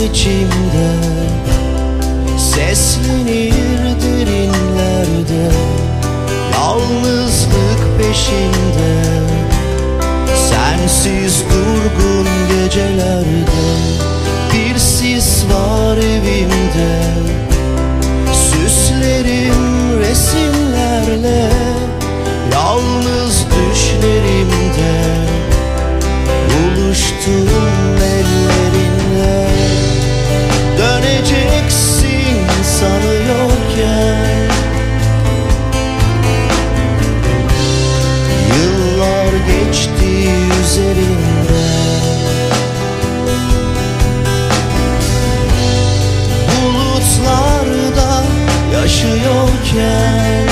içimde. Seslenir derinlerde Yalnızlık peşimde Sensiz durgun gecelerde Bir sis var evimde geçti üzerinden Bulutlarda yaşıyorken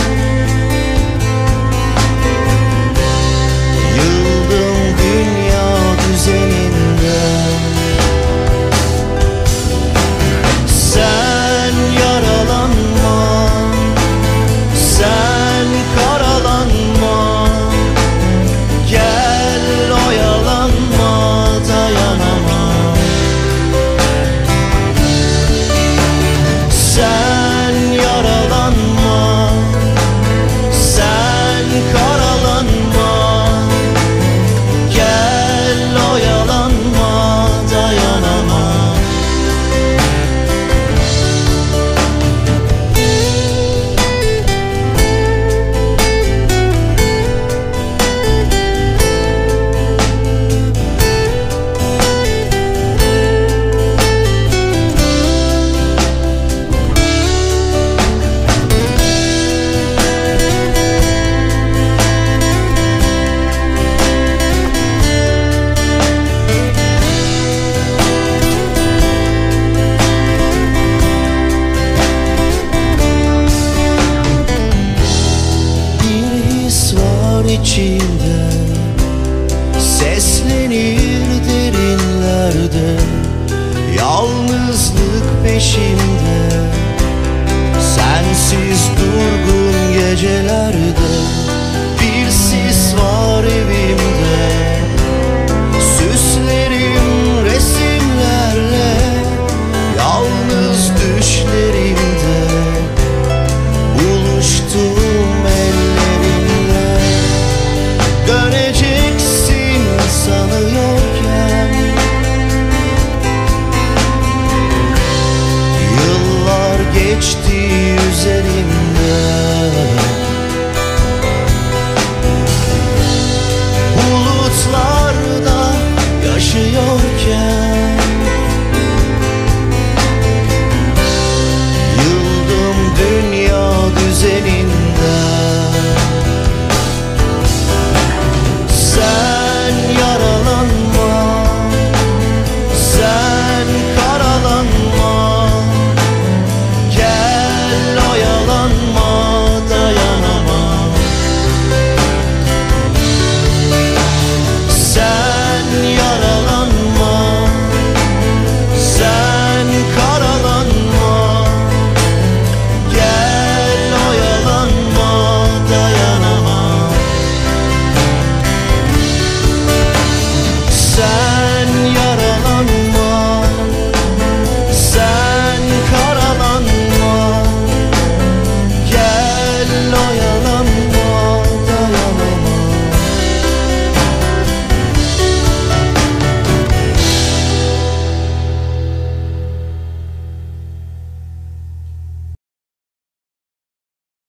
Seslenir derinlerde. Yalnızlık peşimde